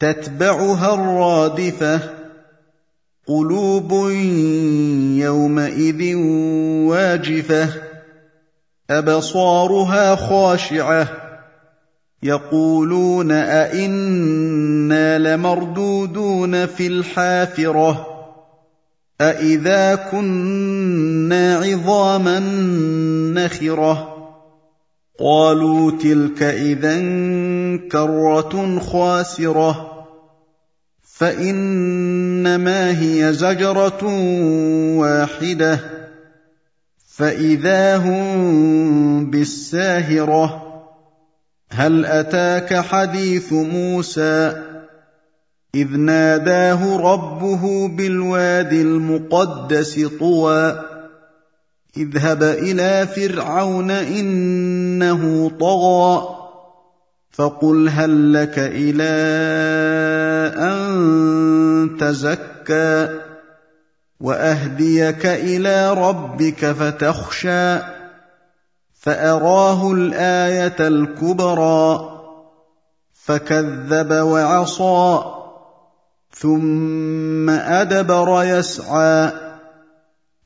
تتبعها الرادفة قلوب يومئذ واجفة أبصارها خاشعة يقولون أئنا لمردودون في الحافرة أإذا كنا عظاما نخرة. قالوا تلك اذا كرة خاسرة فإنما هي زجرة واحدة فإذا هم بالساهرة. هل أتاك حديث موسى؟ إذ ناداه ربه بالواد المقدس طوى. اذهب إلى فرعون إنه طغى فقل هل لك إلى أن تزكى وأهديك إلى ربك فتخشى فأراه الآية الكبرى فكذب وعصى ثم أدبر يسعى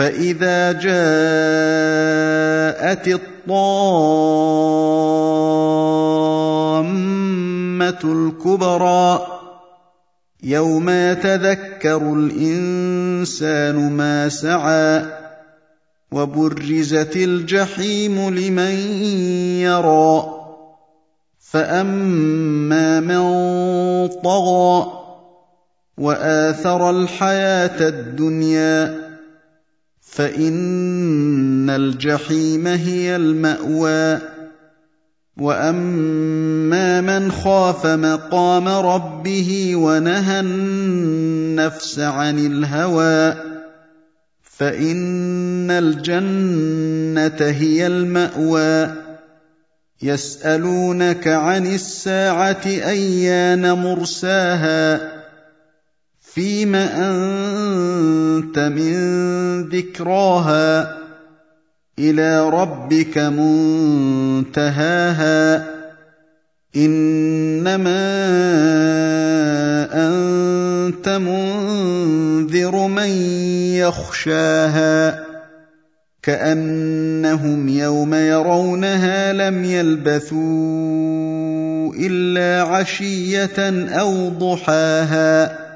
فاذا جاءت الطامه الكبرى يوم يتذكر الانسان ما سعى وبرزت الجحيم لمن يرى فاما من طغى واثر الحياة الدنيا فإن الجحيم هي المأوى. وأما من خاف مقام ربه ونهى النفس عن الهوى فإن الجنة هي المأوى. يسألونك عن الساعة أيان مرساها؟ فيم أنت من ذكراها إلى ربك منتهاها إنما أنت منذر من يخشاها كأنهم يوم يرونها لم يلبثوا إلا عشية أو ضحاها